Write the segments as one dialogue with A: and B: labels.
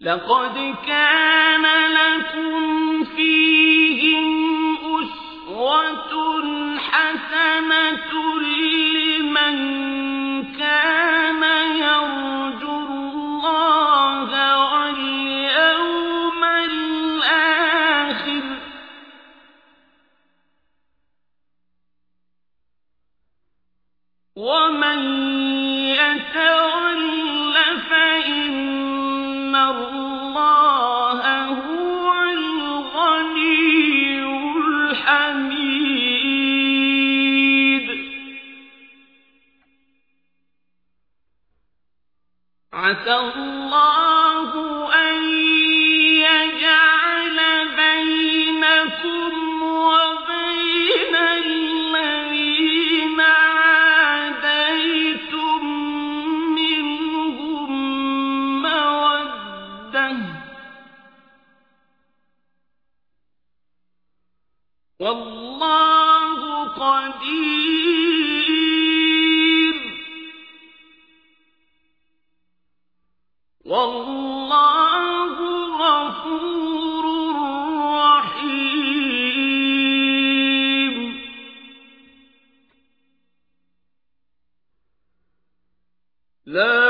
A: لقد كان لكم فيهم أسوة حسنة عسى الله أن يجعل بينكم وبين الذين عاديتم منهم مودة. والله غفور رحيم. لا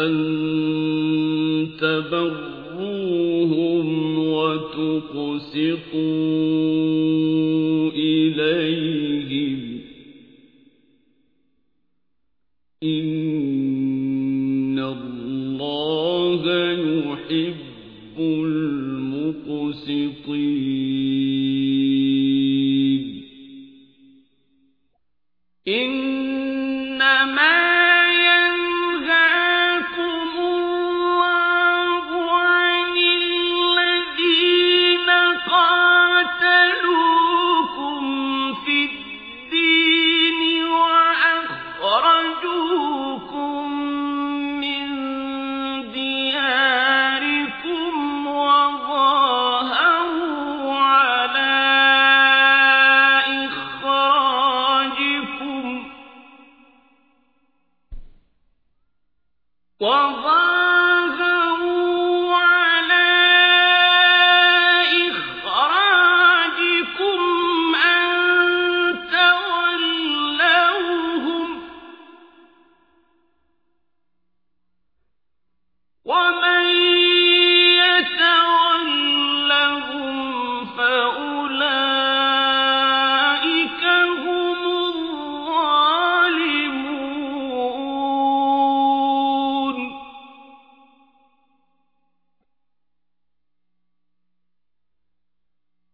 A: أن تبروهم وتقسطوا إليهم إن الله يحب المقسطين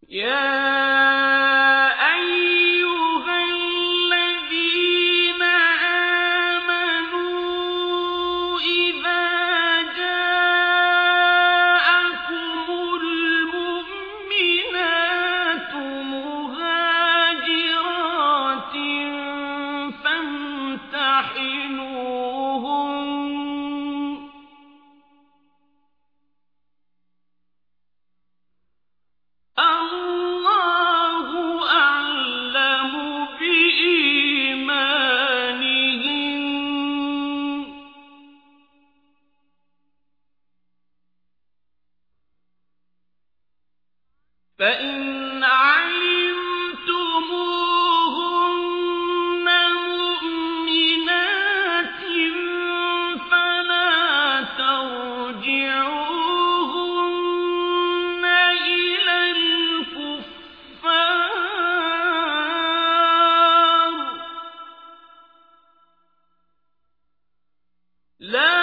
A: Yeah. فإن علمتموهن مؤمنات فلا ترجعوهن إلى الكفار. لا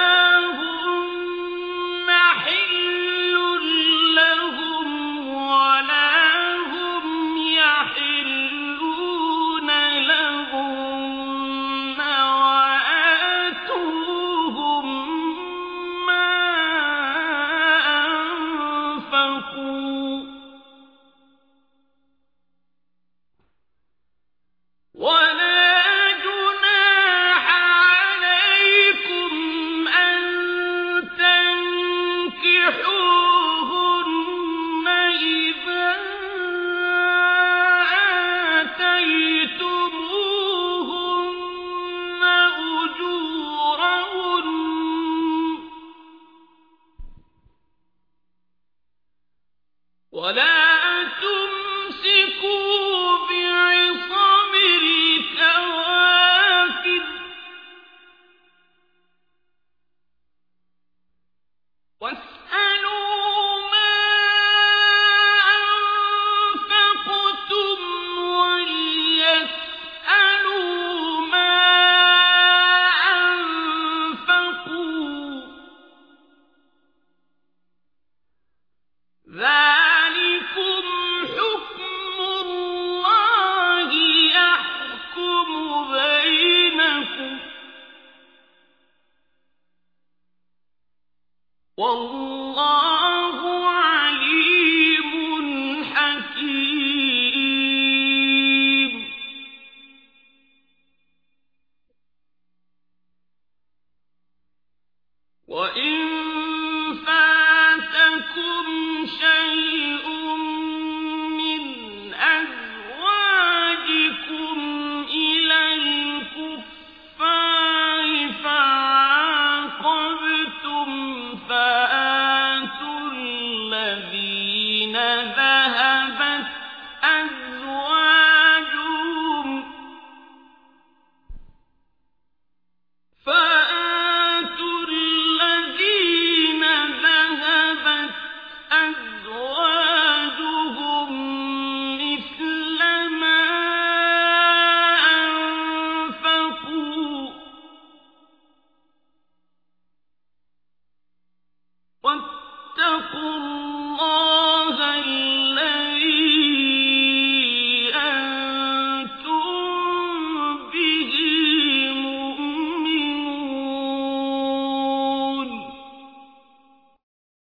A: واتقوا